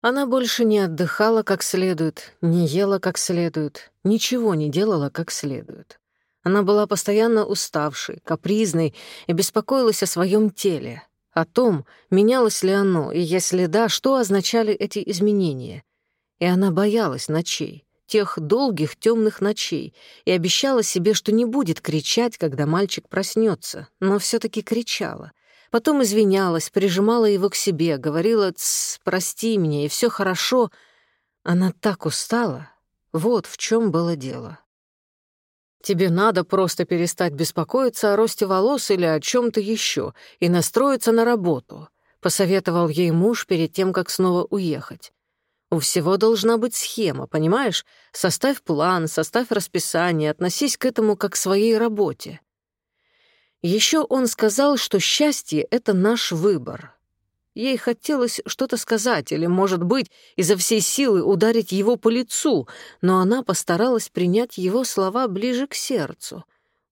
Она больше не отдыхала как следует, не ела как следует, ничего не делала как следует. Она была постоянно уставшей, капризной и беспокоилась о своем теле, о том, менялось ли оно, и если да, что означали эти изменения. И она боялась ночей, тех долгих темных ночей, и обещала себе, что не будет кричать, когда мальчик проснется, но все таки кричала. Потом извинялась, прижимала его к себе, говорила «Тсс, прости меня, и все хорошо». Она так устала. Вот в чем было дело. Тебе надо просто перестать беспокоиться о росте волос или о чем то еще и настроиться на работу», — посоветовал ей муж перед тем, как снова уехать. «У всего должна быть схема, понимаешь? Составь план, составь расписание, относись к этому как к своей работе». Еще он сказал, что счастье — это наш выбор, Ей хотелось что-то сказать или, может быть, изо всей силы ударить его по лицу, но она постаралась принять его слова ближе к сердцу.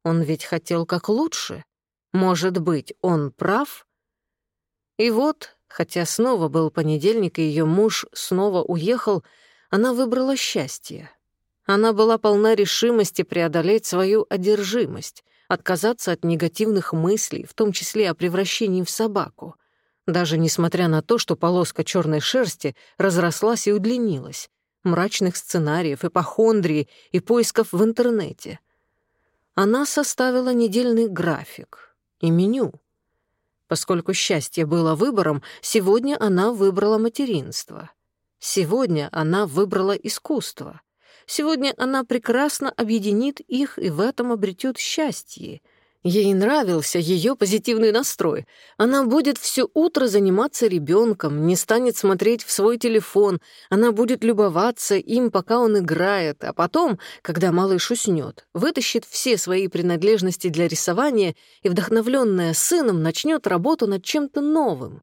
Он ведь хотел как лучше. Может быть, он прав? И вот, хотя снова был понедельник, и ее муж снова уехал, она выбрала счастье. Она была полна решимости преодолеть свою одержимость, отказаться от негативных мыслей, в том числе о превращении в собаку — даже несмотря на то, что полоска черной шерсти разрослась и удлинилась, мрачных сценариев, ипохондрии и поисков в интернете. Она составила недельный график и меню. Поскольку счастье было выбором, сегодня она выбрала материнство. Сегодня она выбрала искусство. Сегодня она прекрасно объединит их и в этом обретет счастье — Ей нравился ее позитивный настрой. Она будет все утро заниматься ребенком, не станет смотреть в свой телефон, она будет любоваться им, пока он играет, а потом, когда малыш уснет, вытащит все свои принадлежности для рисования и, вдохновленная сыном, начнет работу над чем-то новым.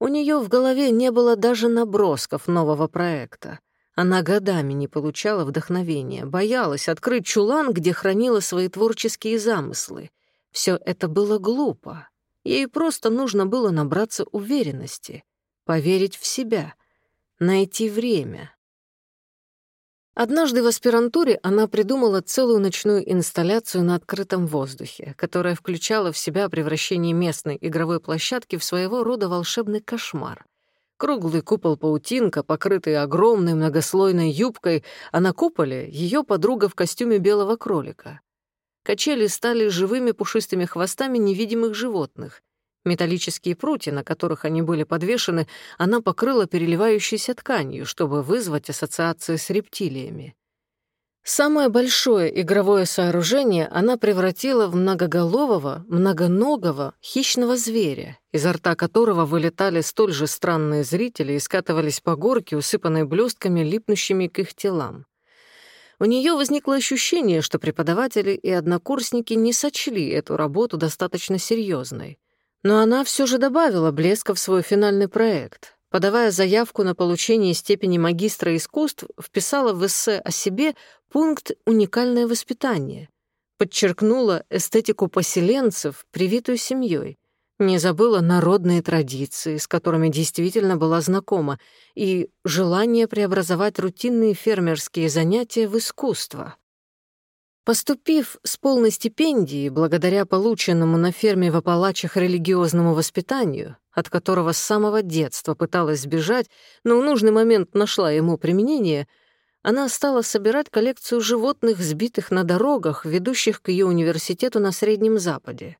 У нее в голове не было даже набросков нового проекта. Она годами не получала вдохновения, боялась открыть чулан, где хранила свои творческие замыслы — все это было глупо. Ей просто нужно было набраться уверенности, поверить в себя, найти время. Однажды в аспирантуре она придумала целую ночную инсталляцию на открытом воздухе, которая включала в себя превращение местной игровой площадки в своего рода волшебный кошмар. Круглый купол-паутинка, покрытый огромной многослойной юбкой, а на куполе — ее подруга в костюме белого кролика. Качели стали живыми пушистыми хвостами невидимых животных. Металлические прутья, на которых они были подвешены, она покрыла переливающейся тканью, чтобы вызвать ассоциации с рептилиями. Самое большое игровое сооружение она превратила в многоголового, многоногого, хищного зверя, изо рта которого вылетали столь же странные зрители и скатывались по горке, усыпанной блестками, липнущими к их телам. У нее возникло ощущение, что преподаватели и однокурсники не сочли эту работу достаточно серьезной. Но она все же добавила блеска в свой финальный проект. Подавая заявку на получение степени магистра искусств, вписала в эссе о себе пункт «Уникальное воспитание». Подчеркнула эстетику поселенцев, привитую семьей не забыла народные традиции, с которыми действительно была знакома, и желание преобразовать рутинные фермерские занятия в искусство. Поступив с полной стипендией, благодаря полученному на ферме в Апалачах религиозному воспитанию, от которого с самого детства пыталась сбежать, но в нужный момент нашла ему применение, она стала собирать коллекцию животных, сбитых на дорогах, ведущих к ее университету на Среднем Западе.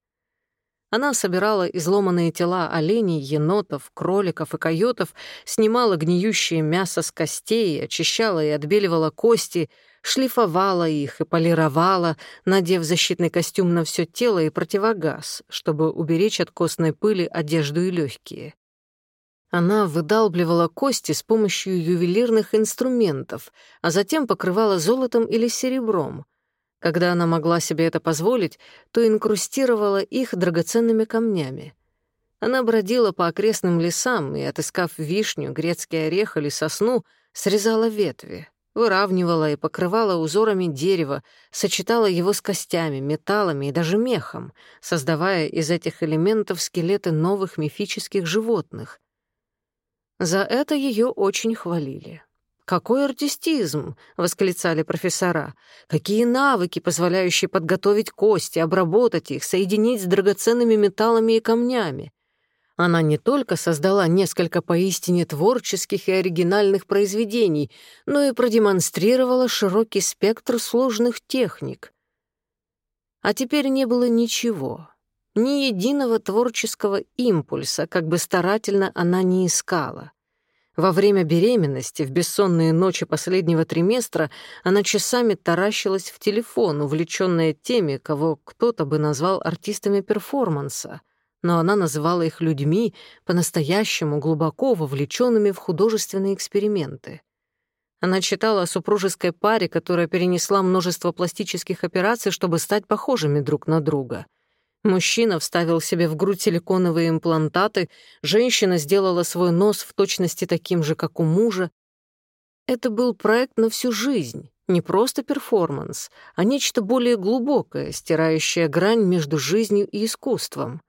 Она собирала изломанные тела оленей, енотов, кроликов и койотов, снимала гниющее мясо с костей, очищала и отбеливала кости, шлифовала их и полировала, надев защитный костюм на все тело и противогаз, чтобы уберечь от костной пыли одежду и легкие. Она выдалбливала кости с помощью ювелирных инструментов, а затем покрывала золотом или серебром, когда она могла себе это позволить, то инкрустировала их драгоценными камнями. Она бродила по окрестным лесам и, отыскав вишню, грецкий орех или сосну, срезала ветви, выравнивала и покрывала узорами дерева, сочетала его с костями, металлами и даже мехом, создавая из этих элементов скелеты новых мифических животных. За это ее очень хвалили. «Какой артистизм!» — восклицали профессора. «Какие навыки, позволяющие подготовить кости, обработать их, соединить с драгоценными металлами и камнями!» Она не только создала несколько поистине творческих и оригинальных произведений, но и продемонстрировала широкий спектр сложных техник. А теперь не было ничего, ни единого творческого импульса, как бы старательно она ни искала. Во время беременности, в бессонные ночи последнего триместра, она часами таращилась в телефон, увлечённая теми, кого кто-то бы назвал артистами перформанса, но она называла их людьми, по-настоящему глубоко вовлечёнными в художественные эксперименты. Она читала о супружеской паре, которая перенесла множество пластических операций, чтобы стать похожими друг на друга — Мужчина вставил себе в грудь силиконовые имплантаты, женщина сделала свой нос в точности таким же, как у мужа. Это был проект на всю жизнь, не просто перформанс, а нечто более глубокое, стирающее грань между жизнью и искусством.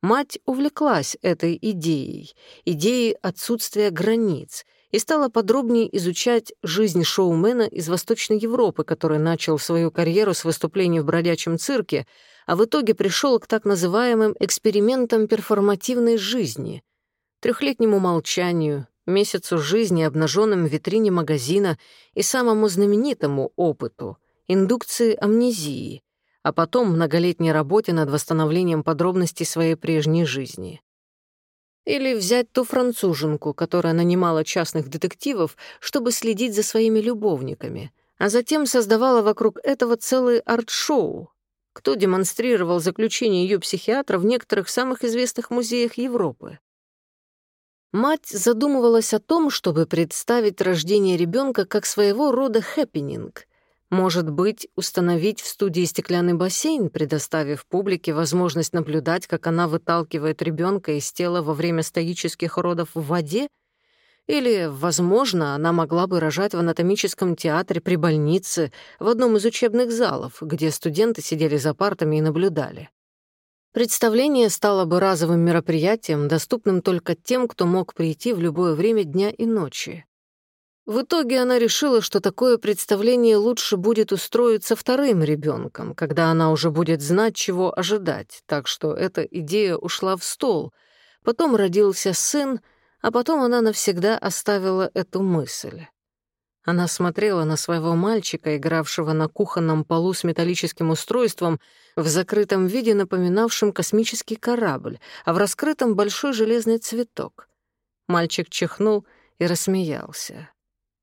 Мать увлеклась этой идеей, идеей отсутствия границ, и стала подробнее изучать жизнь шоумена из Восточной Европы, который начал свою карьеру с выступлений в бродячем цирке, а в итоге пришел к так называемым экспериментам перформативной жизни, трехлетнему молчанию, месяцу жизни, обнаженным в витрине магазина и самому знаменитому опыту — индукции амнезии, а потом многолетней работе над восстановлением подробностей своей прежней жизни. Или взять ту француженку, которая нанимала частных детективов, чтобы следить за своими любовниками, а затем создавала вокруг этого целый арт-шоу, кто демонстрировал заключение ее психиатра в некоторых самых известных музеях Европы. Мать задумывалась о том, чтобы представить рождение ребенка как своего рода хэппенинг. Может быть, установить в студии стеклянный бассейн, предоставив публике возможность наблюдать, как она выталкивает ребенка из тела во время стоических родов в воде — или, возможно, она могла бы рожать в анатомическом театре при больнице, в одном из учебных залов, где студенты сидели за партами и наблюдали. Представление стало бы разовым мероприятием, доступным только тем, кто мог прийти в любое время дня и ночи. В итоге она решила, что такое представление лучше будет устроиться вторым ребенком, когда она уже будет знать, чего ожидать, так что эта идея ушла в стол. Потом родился сын — а потом она навсегда оставила эту мысль. Она смотрела на своего мальчика, игравшего на кухонном полу с металлическим устройством, в закрытом виде напоминавшем космический корабль, а в раскрытом большой железный цветок. Мальчик чихнул и рассмеялся.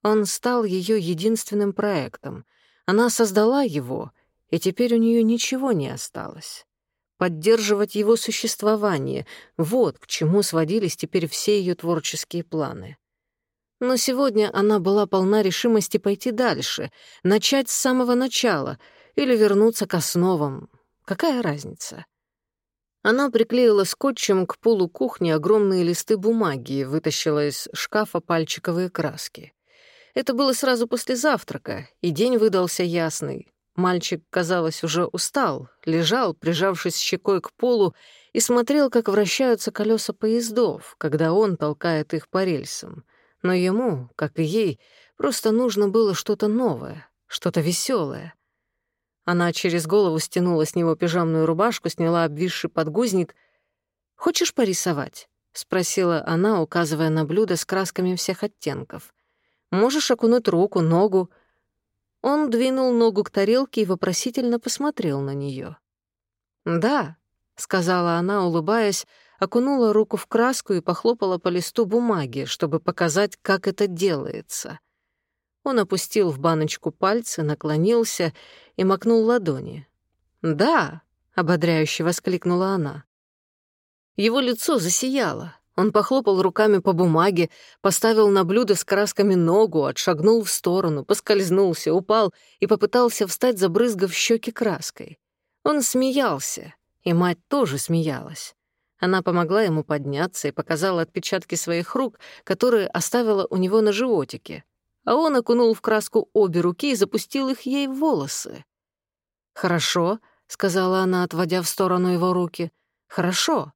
Он стал ее единственным проектом. Она создала его, и теперь у нее ничего не осталось поддерживать его существование. Вот к чему сводились теперь все ее творческие планы. Но сегодня она была полна решимости пойти дальше, начать с самого начала или вернуться к основам. Какая разница? Она приклеила скотчем к полу кухни огромные листы бумаги и вытащила из шкафа пальчиковые краски. Это было сразу после завтрака, и день выдался ясный. Мальчик, казалось, уже устал, лежал, прижавшись щекой к полу, и смотрел, как вращаются колеса поездов, когда он толкает их по рельсам. Но ему, как и ей, просто нужно было что-то новое, что-то веселое. Она через голову стянула с него пижамную рубашку, сняла обвисший подгузник. «Хочешь порисовать?» — спросила она, указывая на блюдо с красками всех оттенков. «Можешь окунуть руку, ногу, он двинул ногу к тарелке и вопросительно посмотрел на нее. «Да», — сказала она, улыбаясь, окунула руку в краску и похлопала по листу бумаги, чтобы показать, как это делается. Он опустил в баночку пальцы, наклонился и макнул ладони. «Да», — ободряюще воскликнула она. Его лицо засияло. Он похлопал руками по бумаге, поставил на блюдо с красками ногу, отшагнул в сторону, поскользнулся, упал и попытался встать, забрызгав щеки краской. Он смеялся, и мать тоже смеялась. Она помогла ему подняться и показала отпечатки своих рук, которые оставила у него на животике. А он окунул в краску обе руки и запустил их ей в волосы. «Хорошо», — сказала она, отводя в сторону его руки. «Хорошо.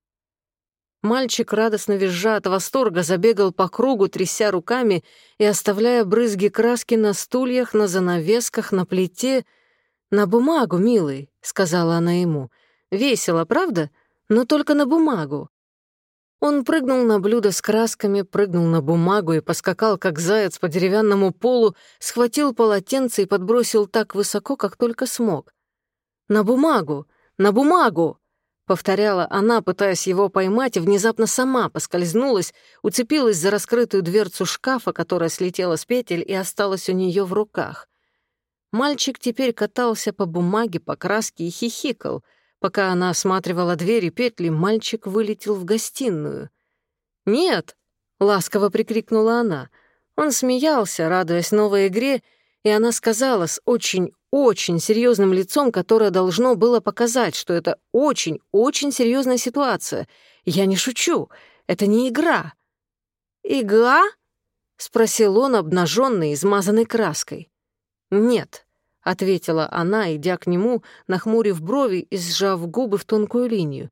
Мальчик, радостно визжа от восторга, забегал по кругу, тряся руками и оставляя брызги краски на стульях, на занавесках, на плите. «На бумагу, милый», — сказала она ему. «Весело, правда? Но только на бумагу». Он прыгнул на блюдо с красками, прыгнул на бумагу и поскакал, как заяц, по деревянному полу, схватил полотенце и подбросил так высоко, как только смог. «На бумагу! На бумагу!» Повторяла она, пытаясь его поймать, и внезапно сама поскользнулась, уцепилась за раскрытую дверцу шкафа, которая слетела с петель и осталась у нее в руках. Мальчик теперь катался по бумаге, по краске и хихикал. Пока она осматривала дверь и петли, мальчик вылетел в гостиную. «Нет!» — ласково прикрикнула она. Он смеялся, радуясь новой игре, и она сказала с очень очень серьезным лицом, которое должно было показать, что это очень-очень серьезная ситуация. Я не шучу, это не игра. «Игра?» — спросил он, обнаженный, измазанной краской. «Нет», — ответила она, идя к нему, нахмурив брови и сжав губы в тонкую линию.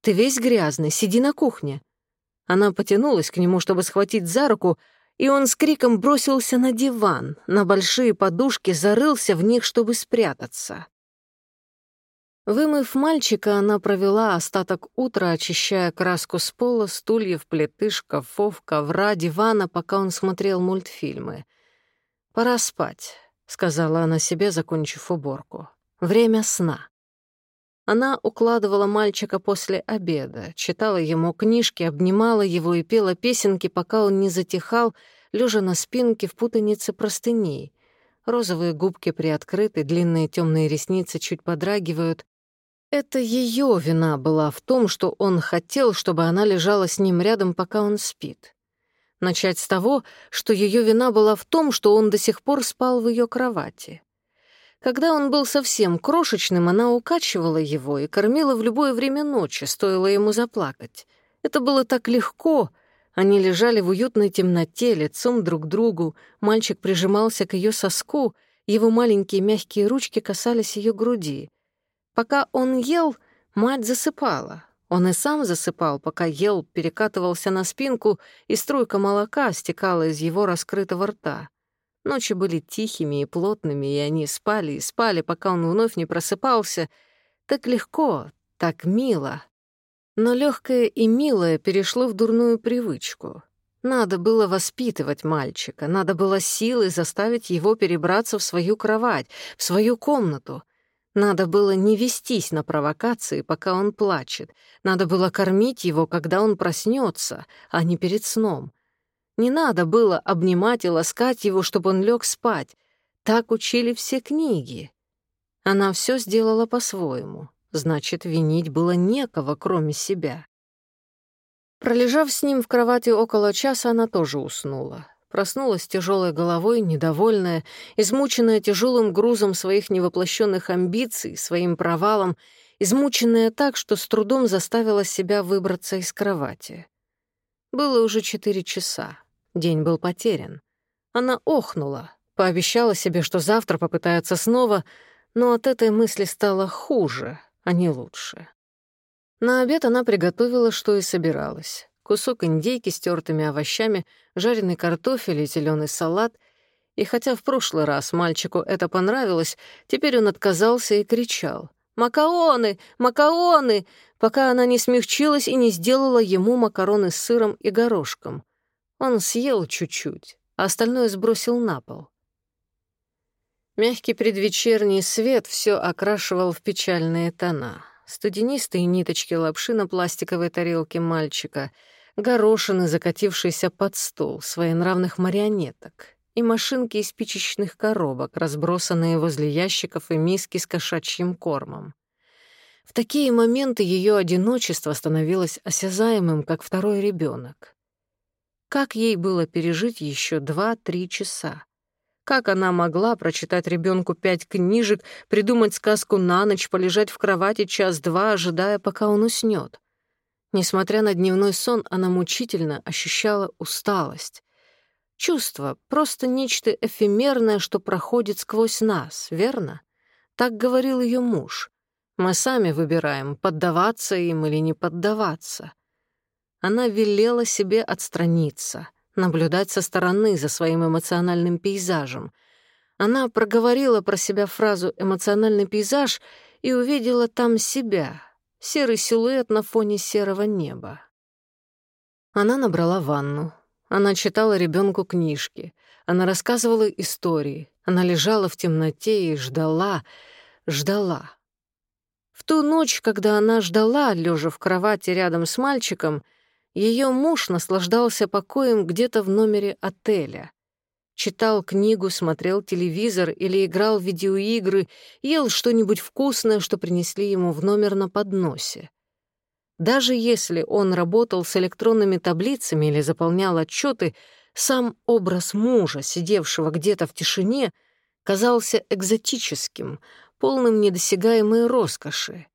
«Ты весь грязный, сиди на кухне». Она потянулась к нему, чтобы схватить за руку, и он с криком бросился на диван, на большие подушки, зарылся в них, чтобы спрятаться. Вымыв мальчика, она провела остаток утра, очищая краску с пола, стульев, плиты, шкафов, ковра, дивана, пока он смотрел мультфильмы. «Пора спать», — сказала она себе, закончив уборку. «Время сна». Она укладывала мальчика после обеда, читала ему книжки, обнимала его и пела песенки, пока он не затихал, лежа на спинке в путанице простыней. Розовые губки приоткрыты, длинные темные ресницы чуть подрагивают. Это ее вина была в том, что он хотел, чтобы она лежала с ним рядом, пока он спит. Начать с того, что ее вина была в том, что он до сих пор спал в ее кровати. Когда он был совсем крошечным, она укачивала его и кормила в любое время ночи, стоило ему заплакать. Это было так легко. Они лежали в уютной темноте, лицом друг к другу. Мальчик прижимался к ее соску, его маленькие мягкие ручки касались ее груди. Пока он ел, мать засыпала. Он и сам засыпал, пока ел, перекатывался на спинку, и струйка молока стекала из его раскрытого рта. Ночи были тихими и плотными, и они спали и спали, пока он вновь не просыпался. Так легко, так мило. Но легкое и милое перешло в дурную привычку. Надо было воспитывать мальчика, надо было силой заставить его перебраться в свою кровать, в свою комнату. Надо было не вестись на провокации, пока он плачет. Надо было кормить его, когда он проснется, а не перед сном. Не надо было обнимать и ласкать его, чтобы он лег спать. Так учили все книги. Она все сделала по-своему. Значит, винить было некого, кроме себя. Пролежав с ним в кровати около часа, она тоже уснула. Проснулась тяжелой головой, недовольная, измученная тяжелым грузом своих невоплощенных амбиций, своим провалом, измученная так, что с трудом заставила себя выбраться из кровати. Было уже четыре часа. День был потерян. Она охнула, пообещала себе, что завтра попытается снова, но от этой мысли стало хуже, а не лучше. На обед она приготовила, что и собиралась. Кусок индейки с тертыми овощами, жареный картофель и зеленый салат. И хотя в прошлый раз мальчику это понравилось, теперь он отказался и кричал. «Макаоны! Макаоны!» пока она не смягчилась и не сделала ему макароны с сыром и горошком. Он съел чуть-чуть, а остальное сбросил на пол. Мягкий предвечерний свет все окрашивал в печальные тона. Студенистые ниточки лапши на пластиковой тарелке мальчика, горошины, закатившиеся под стол, своенравных марионеток и машинки из спичечных коробок, разбросанные возле ящиков и миски с кошачьим кормом. В такие моменты ее одиночество становилось осязаемым, как второй ребенок. Как ей было пережить еще два-три часа? Как она могла прочитать ребенку пять книжек, придумать сказку на ночь, полежать в кровати час-два, ожидая, пока он уснет? Несмотря на дневной сон, она мучительно ощущала усталость. Чувство — просто нечто эфемерное, что проходит сквозь нас, верно? Так говорил ее муж. Мы сами выбираем, поддаваться им или не поддаваться. Она велела себе отстраниться, наблюдать со стороны за своим эмоциональным пейзажем. Она проговорила про себя фразу «эмоциональный пейзаж» и увидела там себя, серый силуэт на фоне серого неба. Она набрала ванну. Она читала ребенку книжки. Она рассказывала истории. Она лежала в темноте и ждала, ждала. В ту ночь, когда она ждала, лежа в кровати рядом с мальчиком, ее муж наслаждался покоем где-то в номере отеля. Читал книгу, смотрел телевизор или играл в видеоигры, ел что-нибудь вкусное, что принесли ему в номер на подносе. Даже если он работал с электронными таблицами или заполнял отчеты, сам образ мужа, сидевшего где-то в тишине, казался экзотическим, полным недосягаемой роскоши.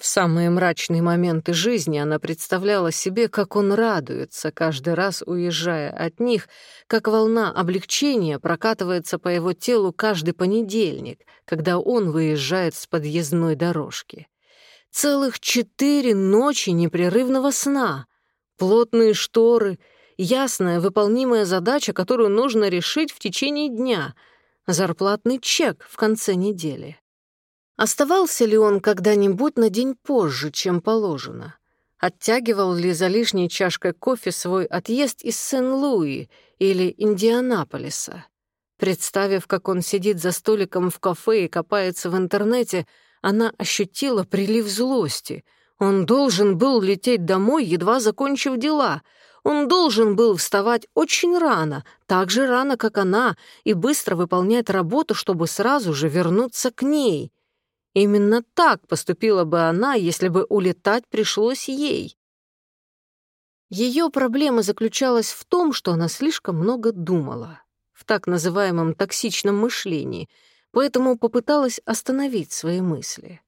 В самые мрачные моменты жизни она представляла себе, как он радуется, каждый раз уезжая от них, как волна облегчения прокатывается по его телу каждый понедельник, когда он выезжает с подъездной дорожки. Целых четыре ночи непрерывного сна, плотные шторы, ясная выполнимая задача, которую нужно решить в течение дня, зарплатный чек в конце недели. Оставался ли он когда-нибудь на день позже, чем положено? Оттягивал ли за лишней чашкой кофе свой отъезд из Сен-Луи или Индианаполиса? Представив, как он сидит за столиком в кафе и копается в интернете, она ощутила прилив злости. Он должен был лететь домой, едва закончив дела. Он должен был вставать очень рано, так же рано, как она, и быстро выполнять работу, чтобы сразу же вернуться к ней. Именно так поступила бы она, если бы улетать пришлось ей. Ее проблема заключалась в том, что она слишком много думала, в так называемом токсичном мышлении — поэтому попыталась остановить свои мысли.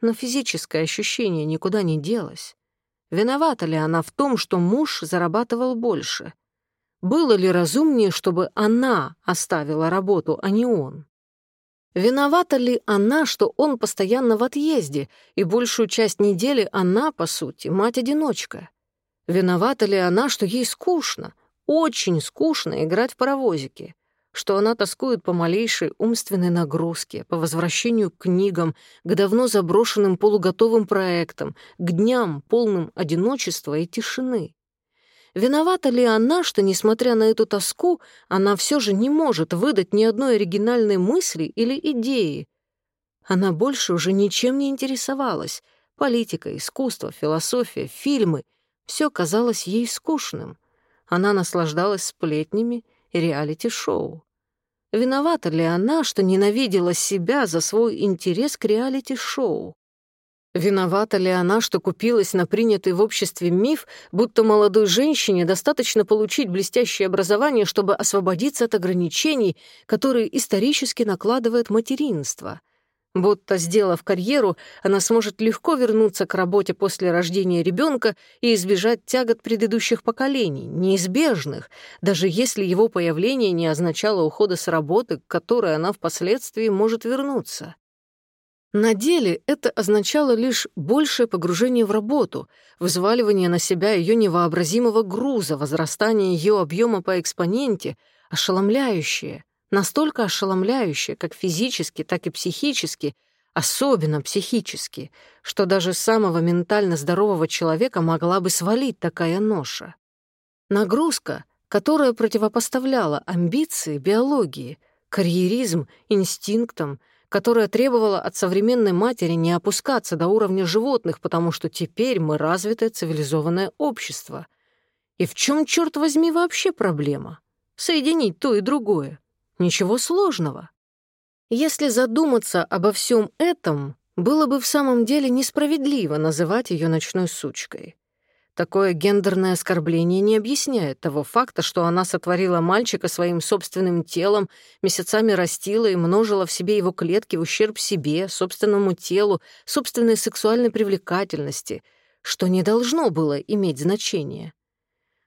Но физическое ощущение никуда не делось. Виновата ли она в том, что муж зарабатывал больше? Было ли разумнее, чтобы она оставила работу, а не он? Виновата ли она, что он постоянно в отъезде, и большую часть недели она, по сути, мать-одиночка? Виновата ли она, что ей скучно, очень скучно играть в паровозики? что она тоскует по малейшей умственной нагрузке, по возвращению к книгам, к давно заброшенным полуготовым проектам, к дням, полным одиночества и тишины. Виновата ли она, что, несмотря на эту тоску, она все же не может выдать ни одной оригинальной мысли или идеи? Она больше уже ничем не интересовалась. Политика, искусство, философия, фильмы — все казалось ей скучным. Она наслаждалась сплетнями — реалити-шоу. Виновата ли она, что ненавидела себя за свой интерес к реалити-шоу? Виновата ли она, что купилась на принятый в обществе миф, будто молодой женщине достаточно получить блестящее образование, чтобы освободиться от ограничений, которые исторически накладывает материнство? Будто, сделав карьеру, она сможет легко вернуться к работе после рождения ребенка и избежать тягот предыдущих поколений, неизбежных, даже если его появление не означало ухода с работы, к которой она впоследствии может вернуться. На деле это означало лишь большее погружение в работу, взваливание на себя ее невообразимого груза, возрастание ее объема по экспоненте, ошеломляющее, настолько ошеломляющее, как физически, так и психически, особенно психически, что даже самого ментально здорового человека могла бы свалить такая ноша. Нагрузка, которая противопоставляла амбиции биологии, карьеризм инстинктам, которая требовала от современной матери не опускаться до уровня животных, потому что теперь мы развитое цивилизованное общество. И в чем, черт возьми, вообще проблема? Соединить то и другое. Ничего сложного. Если задуматься обо всем этом, было бы в самом деле несправедливо называть ее ночной сучкой. Такое гендерное оскорбление не объясняет того факта, что она сотворила мальчика своим собственным телом, месяцами растила и множила в себе его клетки в ущерб себе, собственному телу, собственной сексуальной привлекательности, что не должно было иметь значения.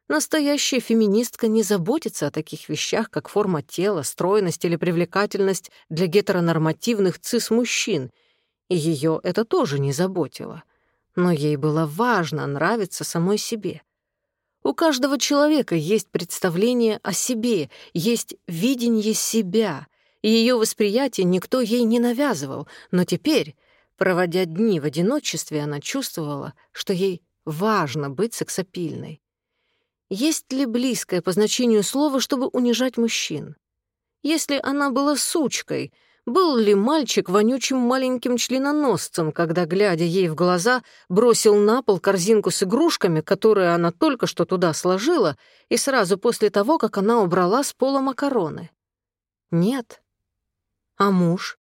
Настоящая феминистка не заботится о таких вещах, как форма тела, стройность или привлекательность для гетеронормативных цис-мужчин, и ее это тоже не заботило. Но ей было важно нравиться самой себе, У каждого человека есть представление о себе, есть видение себя, ее восприятие никто ей не навязывал, но теперь, проводя дни в одиночестве, она чувствовала, что ей важно быть сексапильной. Есть ли близкое по значению слова, чтобы унижать мужчин? Если она была сучкой, был ли мальчик вонючим маленьким членоносцем, когда, глядя ей в глаза, бросил на пол корзинку с игрушками, которые она только что туда сложила, и сразу после того, как она убрала с пола макароны? Нет. А муж?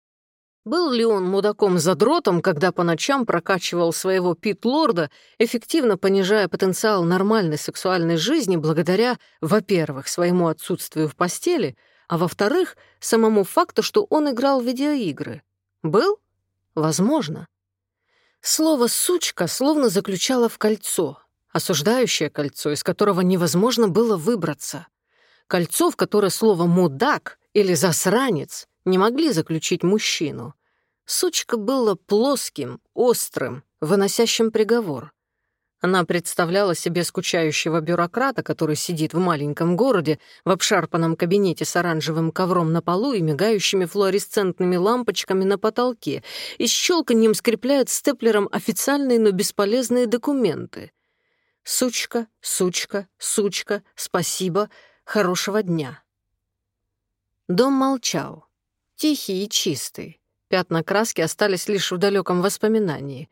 Был ли он мудаком-задротом, когда по ночам прокачивал своего пит-лорда, эффективно понижая потенциал нормальной сексуальной жизни благодаря, во-первых, своему отсутствию в постели, а во-вторых, самому факту, что он играл в видеоигры? Был? Возможно. Слово «сучка» словно заключало в кольцо, осуждающее кольцо, из которого невозможно было выбраться. Кольцо, в которое слово «мудак» или «засранец» не могли заключить мужчину. Сучка было плоским, острым, выносящим приговор. Она представляла себе скучающего бюрократа, который сидит в маленьком городе в обшарпанном кабинете с оранжевым ковром на полу и мигающими флуоресцентными лампочками на потолке и с щелканьем скрепляет степлером официальные, но бесполезные документы. «Сучка, сучка, сучка, спасибо, хорошего дня». Дом молчал. Тихий и чистый. Пятна краски остались лишь в далеком воспоминании.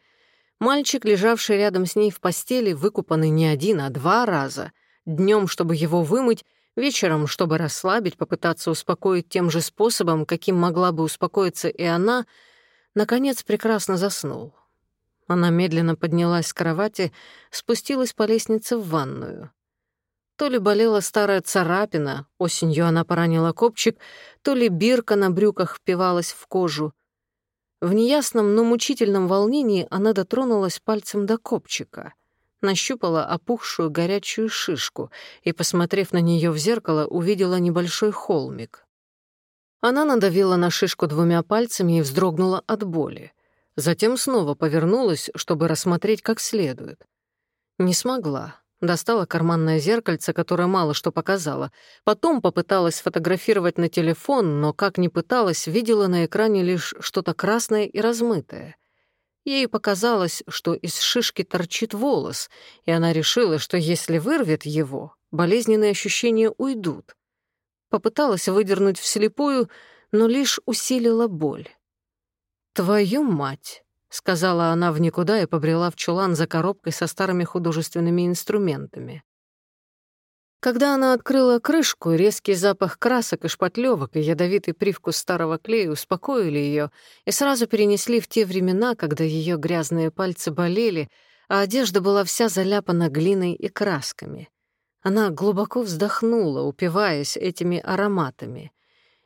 Мальчик, лежавший рядом с ней в постели, выкупанный не один, а два раза. Днем, чтобы его вымыть, вечером, чтобы расслабить, попытаться успокоить тем же способом, каким могла бы успокоиться и она, наконец прекрасно заснул. Она медленно поднялась с кровати, спустилась по лестнице в ванную. То ли болела старая царапина, осенью она поранила копчик, то ли бирка на брюках впивалась в кожу. В неясном, но мучительном волнении она дотронулась пальцем до копчика, нащупала опухшую горячую шишку и, посмотрев на нее в зеркало, увидела небольшой холмик. Она надавила на шишку двумя пальцами и вздрогнула от боли. Затем снова повернулась, чтобы рассмотреть как следует. Не смогла. Достала карманное зеркальце, которое мало что показало. Потом попыталась сфотографировать на телефон, но как ни пыталась, видела на экране лишь что-то красное и размытое. Ей показалось, что из шишки торчит волос, и она решила, что если вырвет его, болезненные ощущения уйдут. Попыталась выдернуть вслепую, но лишь усилила боль. «Твою мать!» — сказала она в никуда и побрела в чулан за коробкой со старыми художественными инструментами. Когда она открыла крышку, резкий запах красок и шпатлевок и ядовитый привкус старого клея успокоили ее и сразу перенесли в те времена, когда ее грязные пальцы болели, а одежда была вся заляпана глиной и красками. Она глубоко вздохнула, упиваясь этими ароматами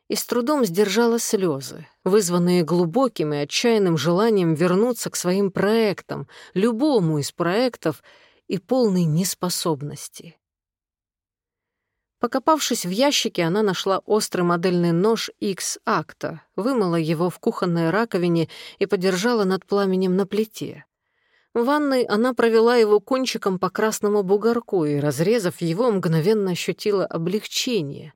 и с трудом сдержала слезы, вызванные глубоким и отчаянным желанием вернуться к своим проектам, любому из проектов, и полной неспособности. Покопавшись в ящике, она нашла острый модельный нож X-акта, вымыла его в кухонной раковине и подержала над пламенем на плите. В ванной она провела его кончиком по красному бугорку и, разрезав его, мгновенно ощутила облегчение.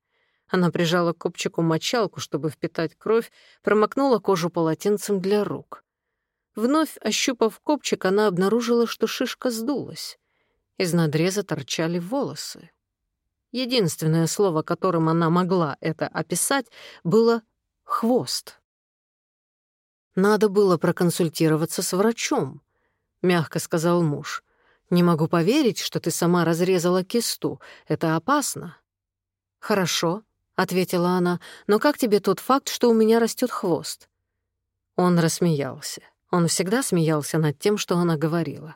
Она прижала к копчику мочалку, чтобы впитать кровь, промокнула кожу полотенцем для рук. Вновь ощупав копчик, она обнаружила, что шишка сдулась. Из надреза торчали волосы. Единственное слово, которым она могла это описать, было «хвост». «Надо было проконсультироваться с врачом», — мягко сказал муж. «Не могу поверить, что ты сама разрезала кисту. Это опасно». «Хорошо», — ответила она, «но как тебе тот факт, что у меня растет хвост?» Он рассмеялся. Он всегда смеялся над тем, что она говорила.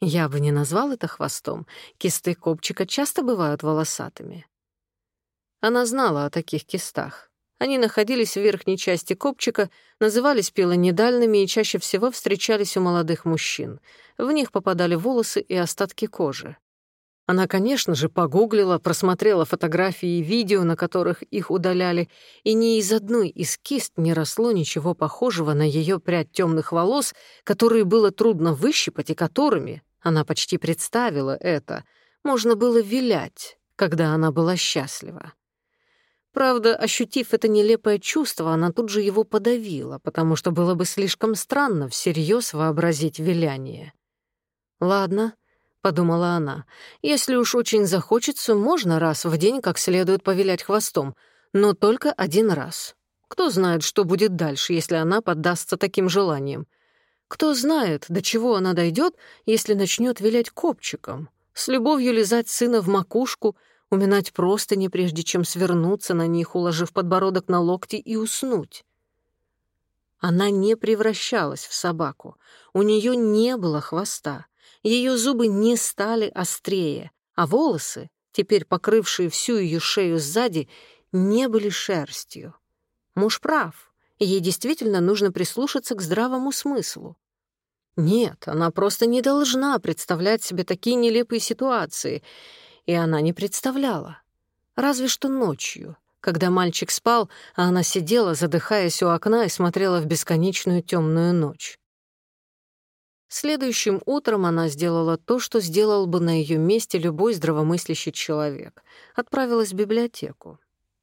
Я бы не назвал это хвостом. Кисты копчика часто бывают волосатыми. Она знала о таких кистах. Они находились в верхней части копчика, назывались пилонидальными и чаще всего встречались у молодых мужчин. В них попадали волосы и остатки кожи. Она, конечно же, погуглила, просмотрела фотографии и видео, на которых их удаляли, и ни из одной из кист не росло ничего похожего на ее прядь темных волос, которые было трудно выщипать и которыми, она почти представила это, можно было вилять, когда она была счастлива. Правда, ощутив это нелепое чувство, она тут же его подавила, потому что было бы слишком странно всерьез вообразить виляние. «Ладно», — подумала она, — «если уж очень захочется, можно раз в день как следует повилять хвостом, но только один раз. Кто знает, что будет дальше, если она поддастся таким желаниям. Кто знает, до чего она дойдет, если начнет вилять копчиком, с любовью лизать сына в макушку — уминать простыни, прежде чем свернуться на них, уложив подбородок на локти и уснуть. Она не превращалась в собаку, у нее не было хвоста, ее зубы не стали острее, а волосы, теперь покрывшие всю ее шею сзади, не были шерстью. Муж прав, ей действительно нужно прислушаться к здравому смыслу. Нет, она просто не должна представлять себе такие нелепые ситуации — и она не представляла. Разве что ночью, когда мальчик спал, а она сидела, задыхаясь у окна и смотрела в бесконечную темную ночь. Следующим утром она сделала то, что сделал бы на ее месте любой здравомыслящий человек. Отправилась в библиотеку.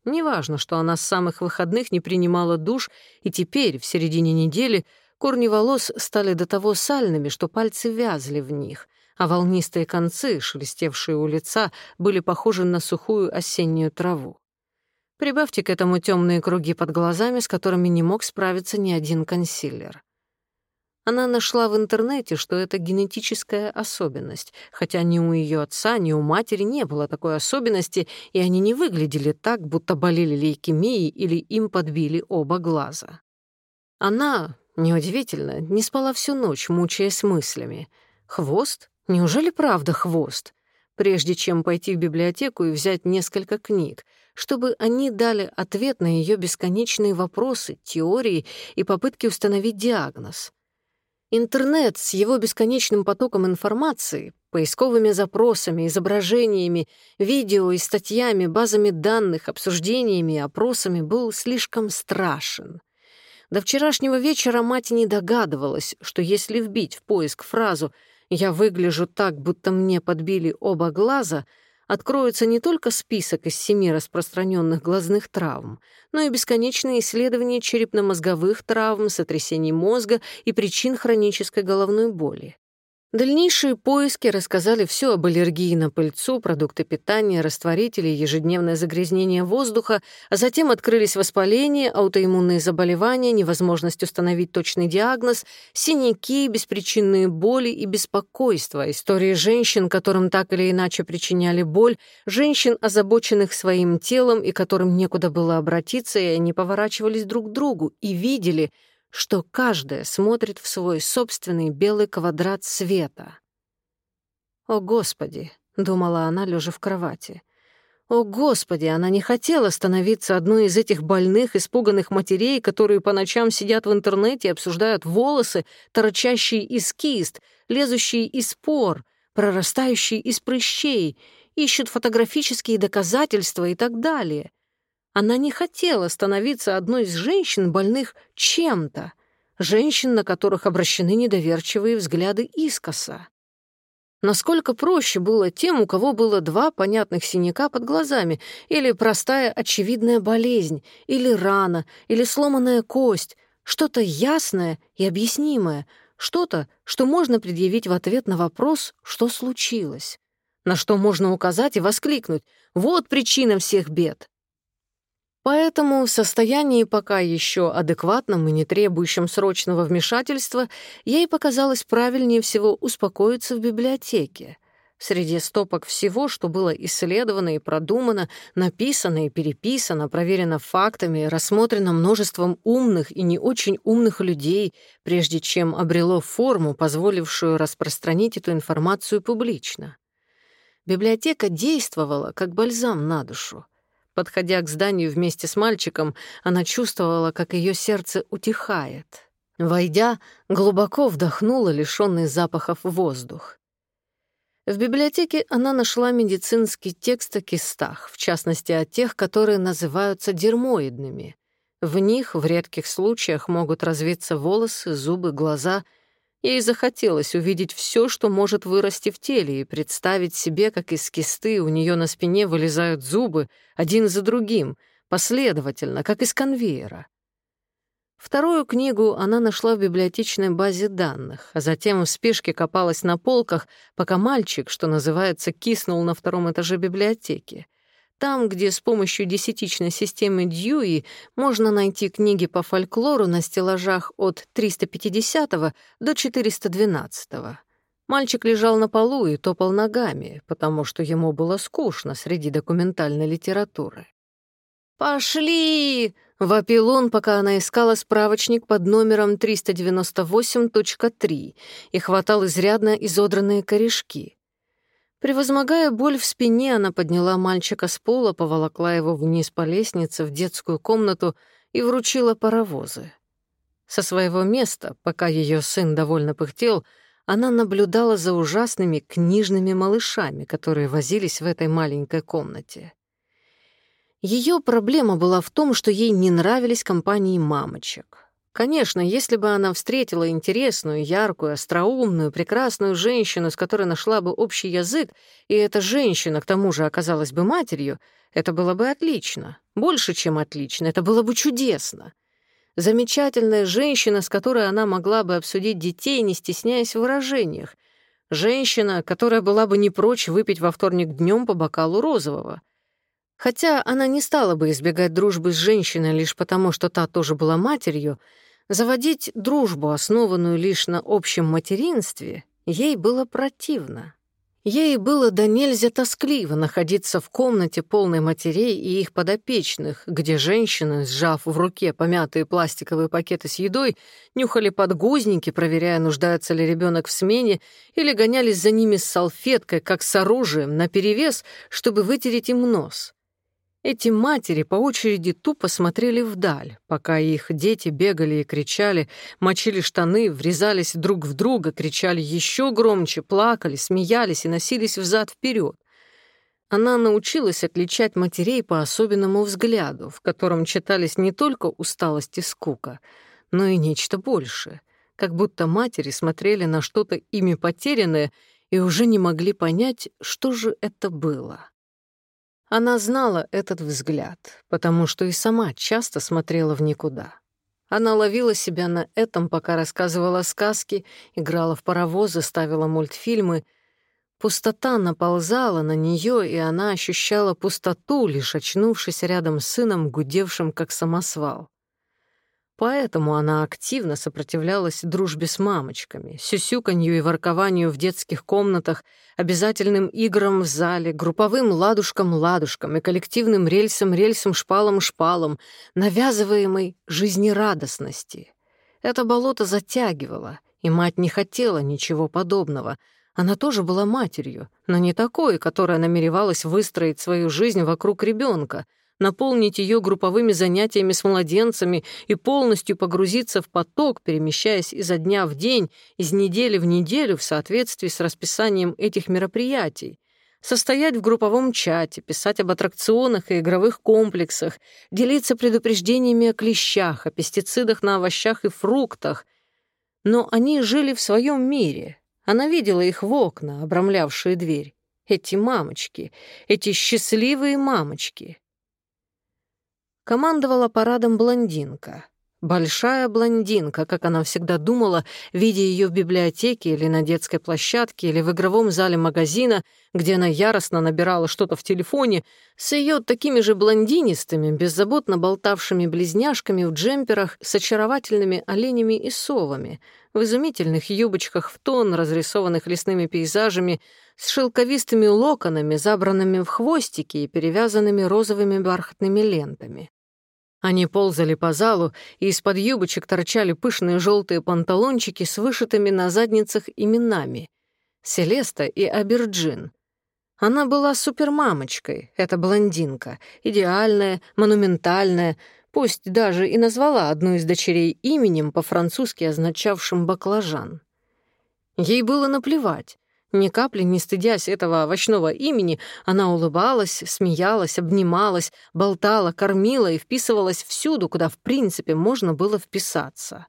Неважно, что она с самых выходных не принимала душ, и теперь, в середине недели, корни волос стали до того сальными, что пальцы вязли в них — а волнистые концы, шелестевшие у лица, были похожи на сухую осеннюю траву. Прибавьте к этому темные круги под глазами, с которыми не мог справиться ни один консилер. Она нашла в интернете, что это генетическая особенность, хотя ни у ее отца, ни у матери не было такой особенности, и они не выглядели так, будто болели лейкемией или им подбили оба глаза. Она, неудивительно, не спала всю ночь, мучаясь мыслями. Хвост? Неужели правда хвост? Прежде чем пойти в библиотеку и взять несколько книг, чтобы они дали ответ на ее бесконечные вопросы, теории и попытки установить диагноз. Интернет с его бесконечным потоком информации, поисковыми запросами, изображениями, видео и статьями, базами данных, обсуждениями и опросами был слишком страшен. До вчерашнего вечера мать не догадывалась, что если вбить в поиск фразу я выгляжу так, будто мне подбили оба глаза, откроется не только список из семи распространенных глазных травм, но и бесконечные исследования черепно-мозговых травм, сотрясений мозга и причин хронической головной боли. Дальнейшие поиски рассказали все об аллергии на пыльцу, продукты питания, растворители, ежедневное загрязнение воздуха, а затем открылись воспаления, аутоиммунные заболевания, невозможность установить точный диагноз, синяки, беспричинные боли и беспокойство, истории женщин, которым так или иначе причиняли боль, женщин, озабоченных своим телом и которым некуда было обратиться, и они поворачивались друг к другу и видели — что каждая смотрит в свой собственный белый квадрат света. «О, Господи!» — думала она, лежа в кровати. «О, Господи!» Она не хотела становиться одной из этих больных, испуганных матерей, которые по ночам сидят в интернете и обсуждают волосы, торчащие из кист, лезущие из пор, прорастающие из прыщей, ищут фотографические доказательства и так далее. Она не хотела становиться одной из женщин, больных чем-то, женщин, на которых обращены недоверчивые взгляды искоса. Насколько проще было тем, у кого было два понятных синяка под глазами, или простая очевидная болезнь, или рана, или сломанная кость, что-то ясное и объяснимое, что-то, что можно предъявить в ответ на вопрос, что случилось, на что можно указать и воскликнуть «Вот причина всех бед». Поэтому в состоянии пока еще адекватном и не требующем срочного вмешательства ей показалось правильнее всего успокоиться в библиотеке. Среди стопок всего, что было исследовано и продумано, написано и переписано, проверено фактами, рассмотрено множеством умных и не очень умных людей, прежде чем обрело форму, позволившую распространить эту информацию публично. Библиотека действовала как бальзам на душу. Подходя к зданию вместе с мальчиком, она чувствовала, как ее сердце утихает. Войдя, глубоко вдохнула лишённый запахов воздух. В библиотеке она нашла медицинский текст о кистах, в частности о тех, которые называются дермоидными. В них в редких случаях могут развиться волосы, зубы, глаза. Ей захотелось увидеть все, что может вырасти в теле, и представить себе, как из кисты у нее на спине вылезают зубы один за другим, последовательно, как из конвейера. Вторую книгу она нашла в библиотечной базе данных, а затем в спешке копалась на полках, пока мальчик, что называется, киснул на втором этаже библиотеки — там, где с помощью десятичной системы Дьюи можно найти книги по фольклору на стеллажах от 350 до 412. Мальчик лежал на полу и топал ногами, потому что ему было скучно среди документальной литературы. «Пошли!» — вопил он, пока она искала справочник под номером 398.3 и хватал изрядно изодранные корешки. Превозмогая боль в спине, она подняла мальчика с пола, поволокла его вниз по лестнице в детскую комнату и вручила паровозы. Со своего места, пока ее сын довольно пыхтел, она наблюдала за ужасными книжными малышами, которые возились в этой маленькой комнате. Ее проблема была в том, что ей не нравились компании мамочек. Конечно, если бы она встретила интересную, яркую, остроумную, прекрасную женщину, с которой нашла бы общий язык, и эта женщина, к тому же, оказалась бы матерью, это было бы отлично. Больше, чем отлично, это было бы чудесно. Замечательная женщина, с которой она могла бы обсудить детей, не стесняясь в выражениях. Женщина, которая была бы не прочь выпить во вторник днем по бокалу розового. Хотя она не стала бы избегать дружбы с женщиной лишь потому, что та тоже была матерью, Заводить дружбу, основанную лишь на общем материнстве, ей было противно. Ей было до нельзя тоскливо находиться в комнате полной матерей и их подопечных, где женщины, сжав в руке помятые пластиковые пакеты с едой, нюхали подгузники, проверяя, нуждается ли ребенок в смене, или гонялись за ними с салфеткой, как с оружием, наперевес, чтобы вытереть им нос. Эти матери по очереди тупо смотрели вдаль, пока их дети бегали и кричали, мочили штаны, врезались друг в друга, кричали еще громче, плакали, смеялись и носились взад вперед. Она научилась отличать матерей по особенному взгляду, в котором читались не только усталость и скука, но и нечто большее, как будто матери смотрели на что-то ими потерянное и уже не могли понять, что же это было. Она знала этот взгляд, потому что и сама часто смотрела в никуда. Она ловила себя на этом, пока рассказывала сказки, играла в паровозы, ставила мультфильмы. Пустота наползала на нее, и она ощущала пустоту, лишь очнувшись рядом с сыном, гудевшим как самосвал. Поэтому она активно сопротивлялась дружбе с мамочками, сюсюканью и воркованию в детских комнатах, обязательным играм в зале, групповым ладушкам-ладушкам и коллективным рельсам-рельсам-шпалам-шпалам, навязываемой жизнерадостности. Это болото затягивало, и мать не хотела ничего подобного. Она тоже была матерью, но не такой, которая намеревалась выстроить свою жизнь вокруг ребенка — наполнить ее групповыми занятиями с младенцами и полностью погрузиться в поток, перемещаясь изо дня в день, из недели в неделю в соответствии с расписанием этих мероприятий. Состоять в групповом чате, писать об аттракционах и игровых комплексах, делиться предупреждениями о клещах, о пестицидах на овощах и фруктах. Но они жили в своем мире. Она видела их в окна, обрамлявшие дверь. Эти мамочки, эти счастливые мамочки. Командовала парадом блондинка. Большая блондинка, как она всегда думала, видя ее в библиотеке или на детской площадке или в игровом зале магазина, где она яростно набирала что-то в телефоне, с ее такими же блондинистыми, беззаботно болтавшими близняшками в джемперах с очаровательными оленями и совами, в изумительных юбочках в тон, разрисованных лесными пейзажами, с шелковистыми локонами, забранными в хвостики и перевязанными розовыми бархатными лентами. Они ползали по залу, и из-под юбочек торчали пышные желтые панталончики с вышитыми на задницах именами — Селеста и Аберджин. Она была супермамочкой, эта блондинка, идеальная, монументальная, пусть даже и назвала одну из дочерей именем, по-французски означавшим «баклажан». Ей было наплевать. Ни капли не стыдясь этого овощного имени, она улыбалась, смеялась, обнималась, болтала, кормила и вписывалась всюду, куда в принципе можно было вписаться.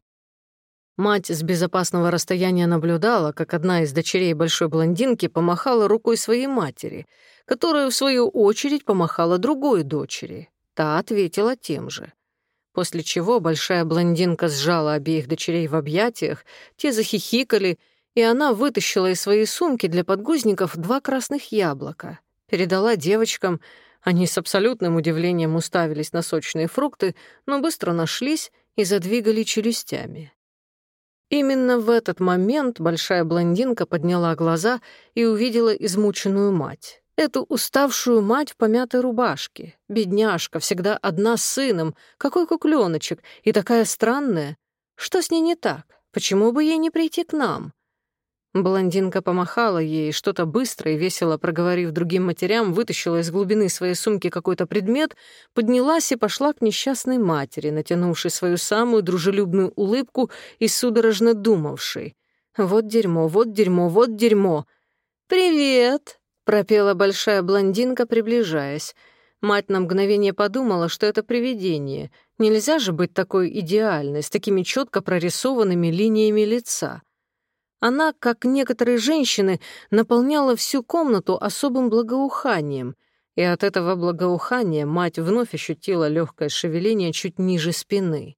Мать с безопасного расстояния наблюдала, как одна из дочерей большой блондинки помахала рукой своей матери, которая, в свою очередь, помахала другой дочери. Та ответила тем же. После чего большая блондинка сжала обеих дочерей в объятиях, те захихикали, и она вытащила из своей сумки для подгузников два красных яблока, передала девочкам, они с абсолютным удивлением уставились на сочные фрукты, но быстро нашлись и задвигали челюстями. Именно в этот момент большая блондинка подняла глаза и увидела измученную мать. Эту уставшую мать в помятой рубашке. Бедняжка, всегда одна с сыном. Какой куклёночек. И такая странная. Что с ней не так? Почему бы ей не прийти к нам? Блондинка помахала ей, что-то быстро и весело проговорив другим матерям, вытащила из глубины своей сумки какой-то предмет, поднялась и пошла к несчастной матери, натянувшей свою самую дружелюбную улыбку и судорожно думавшей. «Вот дерьмо, вот дерьмо, вот дерьмо!» «Привет!» — пропела большая блондинка, приближаясь. Мать на мгновение подумала, что это привидение. Нельзя же быть такой идеальной, с такими четко прорисованными линиями лица. Она, как некоторые женщины, наполняла всю комнату особым благоуханием, и от этого благоухания мать вновь ощутила легкое шевеление чуть ниже спины.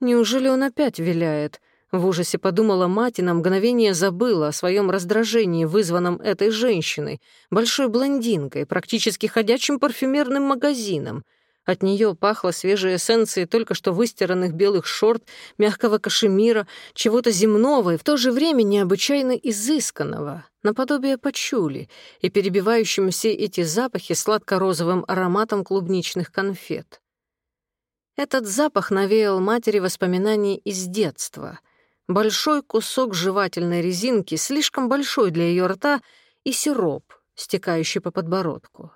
Неужели он опять виляет? В ужасе подумала мать и на мгновение забыла о своем раздражении, вызванном этой женщиной, большой блондинкой, практически ходячим парфюмерным магазином — от нее пахло свежей эссенцией только что выстиранных белых шорт, мягкого кашемира, чего-то земного и в то же время необычайно изысканного, наподобие пачули, и перебивающим все эти запахи сладко-розовым ароматом клубничных конфет. Этот запах навеял матери воспоминаний из детства. Большой кусок жевательной резинки, слишком большой для ее рта, и сироп, стекающий по подбородку.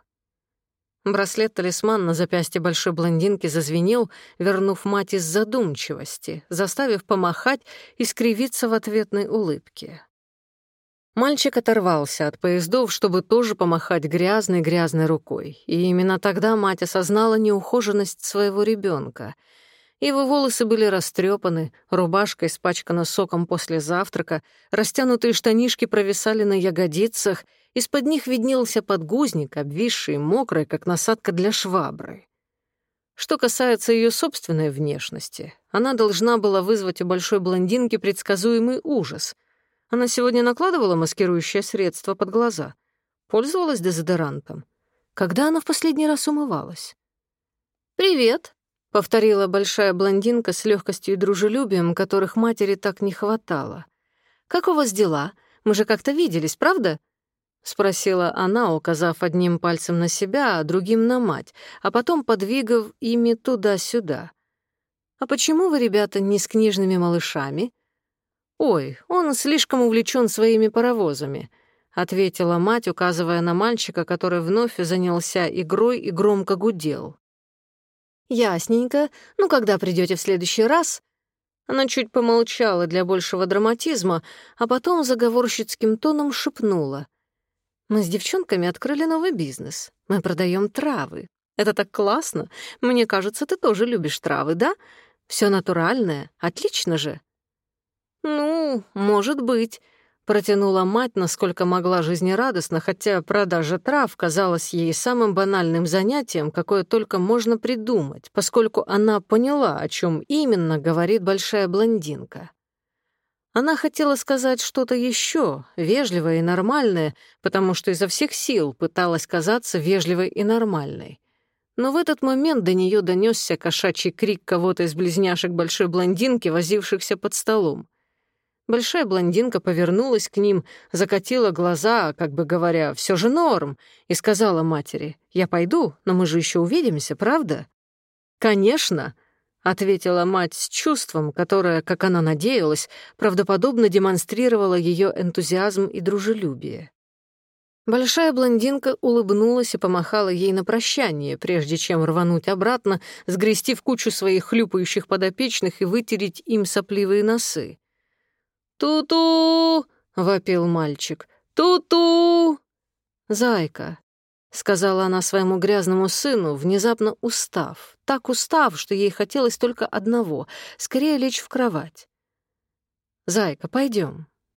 Браслет-талисман на запястье большой блондинки зазвенел, вернув мать из задумчивости, заставив помахать и скривиться в ответной улыбке. Мальчик оторвался от поездов, чтобы тоже помахать грязной-грязной рукой, и именно тогда мать осознала неухоженность своего ребенка. Его волосы были растрепаны, рубашка испачкана соком после завтрака, растянутые штанишки провисали на ягодицах — из-под них виднелся подгузник, обвисший и мокрый, как насадка для швабры. Что касается ее собственной внешности, она должна была вызвать у большой блондинки предсказуемый ужас. Она сегодня накладывала маскирующее средство под глаза, пользовалась дезодорантом. Когда она в последний раз умывалась? «Привет», — повторила большая блондинка с легкостью и дружелюбием, которых матери так не хватало. «Как у вас дела? Мы же как-то виделись, правда? — спросила она, указав одним пальцем на себя, а другим на мать, а потом подвигав ими туда-сюда. «А почему вы, ребята, не с книжными малышами?» «Ой, он слишком увлечен своими паровозами», — ответила мать, указывая на мальчика, который вновь занялся игрой и громко гудел. «Ясненько. Ну, когда придете в следующий раз?» Она чуть помолчала для большего драматизма, а потом заговорщицким тоном шепнула — мы с девчонками открыли новый бизнес. Мы продаем травы. Это так классно. Мне кажется, ты тоже любишь травы, да? Все натуральное. Отлично же. Ну, может быть, протянула мать, насколько могла жизнерадостно, хотя продажа трав казалась ей самым банальным занятием, какое только можно придумать, поскольку она поняла, о чем именно говорит большая блондинка. Она хотела сказать что-то еще, вежливое и нормальное, потому что изо всех сил пыталась казаться вежливой и нормальной. Но в этот момент до нее донесся кошачий крик кого-то из близняшек большой блондинки, возившихся под столом. Большая блондинка повернулась к ним, закатила глаза, как бы говоря, все же норм, и сказала матери, «Я пойду, но мы же еще увидимся, правда?» «Конечно», — ответила мать с чувством, которое, как она надеялась, правдоподобно демонстрировало ее энтузиазм и дружелюбие. Большая блондинка улыбнулась и помахала ей на прощание, прежде чем рвануть обратно, сгрести в кучу своих хлюпающих подопечных и вытереть им сопливые носы. «Ту-ту!» — вопил мальчик. «Ту-ту!» «Зайка, — сказала она своему грязному сыну, внезапно устав, так устав, что ей хотелось только одного — скорее лечь в кровать. Зайка, пойдем.